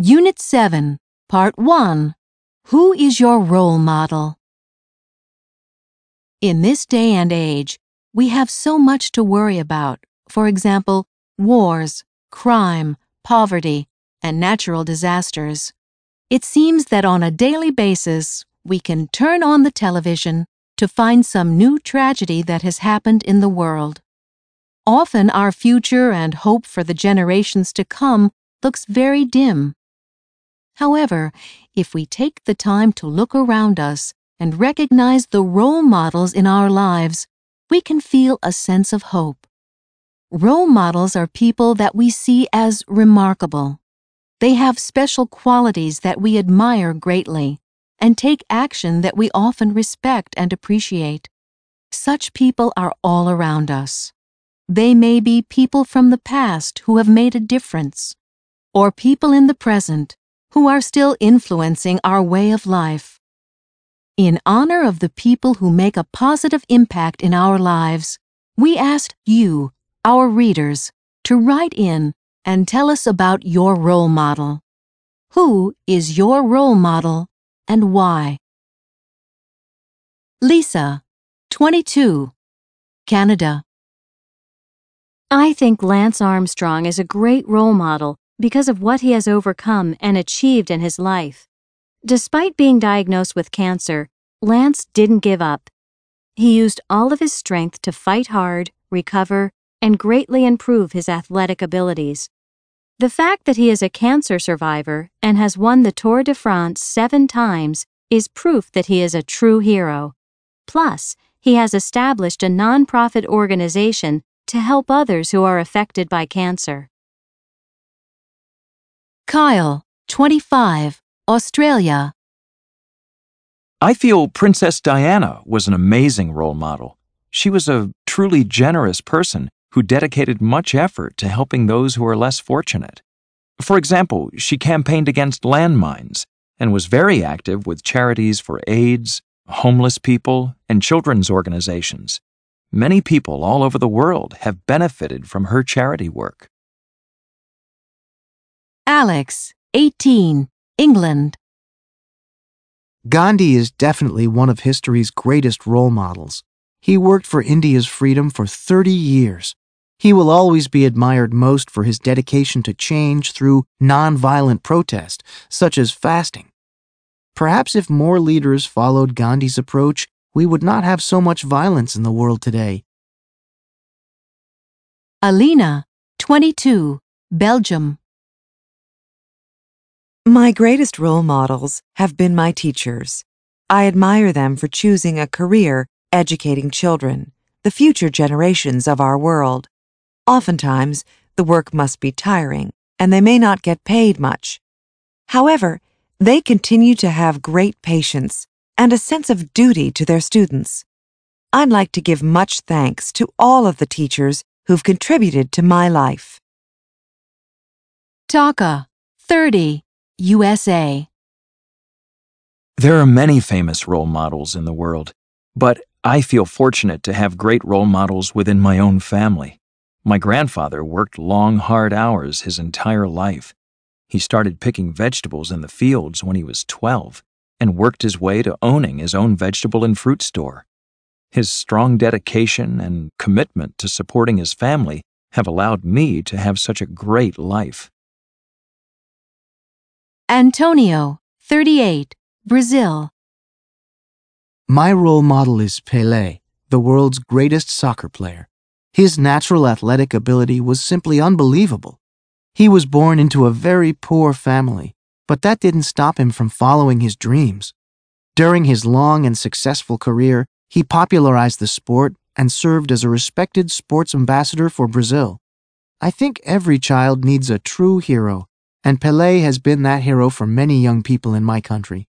Unit 7, Part 1 Who is your role model? In this day and age, we have so much to worry about. For example, wars, crime, poverty, and natural disasters. It seems that on a daily basis, we can turn on the television to find some new tragedy that has happened in the world. Often our future and hope for the generations to come looks very dim. However, if we take the time to look around us and recognize the role models in our lives, we can feel a sense of hope. Role models are people that we see as remarkable. They have special qualities that we admire greatly and take action that we often respect and appreciate. Such people are all around us. They may be people from the past who have made a difference, or people in the present who are still influencing our way of life. In honor of the people who make a positive impact in our lives, we asked you, our readers, to write in and tell us about your role model. Who is your role model and why? Lisa, 22, Canada. I think Lance Armstrong is a great role model because of what he has overcome and achieved in his life. Despite being diagnosed with cancer, Lance didn't give up. He used all of his strength to fight hard, recover, and greatly improve his athletic abilities. The fact that he is a cancer survivor and has won the Tour de France seven times is proof that he is a true hero. Plus, he has established a nonprofit organization to help others who are affected by cancer. Kyle, 25, Australia. I feel Princess Diana was an amazing role model. She was a truly generous person who dedicated much effort to helping those who are less fortunate. For example, she campaigned against landmines and was very active with charities for AIDS, homeless people, and children's organizations. Many people all over the world have benefited from her charity work. Alex, 18, England. Gandhi is definitely one of history's greatest role models. He worked for India's freedom for 30 years. He will always be admired most for his dedication to change through nonviolent protest, such as fasting. Perhaps if more leaders followed Gandhi's approach, we would not have so much violence in the world today. Alina, 22, Belgium. My greatest role models have been my teachers. I admire them for choosing a career educating children, the future generations of our world. Oftentimes, the work must be tiring, and they may not get paid much. However, they continue to have great patience and a sense of duty to their students. I'd like to give much thanks to all of the teachers who've contributed to my life. Taka, 30, USA. There are many famous role models in the world, but I feel fortunate to have great role models within my own family. My grandfather worked long, hard hours his entire life. He started picking vegetables in the fields when he was 12 and worked his way to owning his own vegetable and fruit store. His strong dedication and commitment to supporting his family have allowed me to have such a great life. Antonio, 38, Brazil. My role model is Pele, the world's greatest soccer player. His natural athletic ability was simply unbelievable. He was born into a very poor family, but that didn't stop him from following his dreams. During his long and successful career, he popularized the sport and served as a respected sports ambassador for Brazil. I think every child needs a true hero and Pele has been that hero for many young people in my country.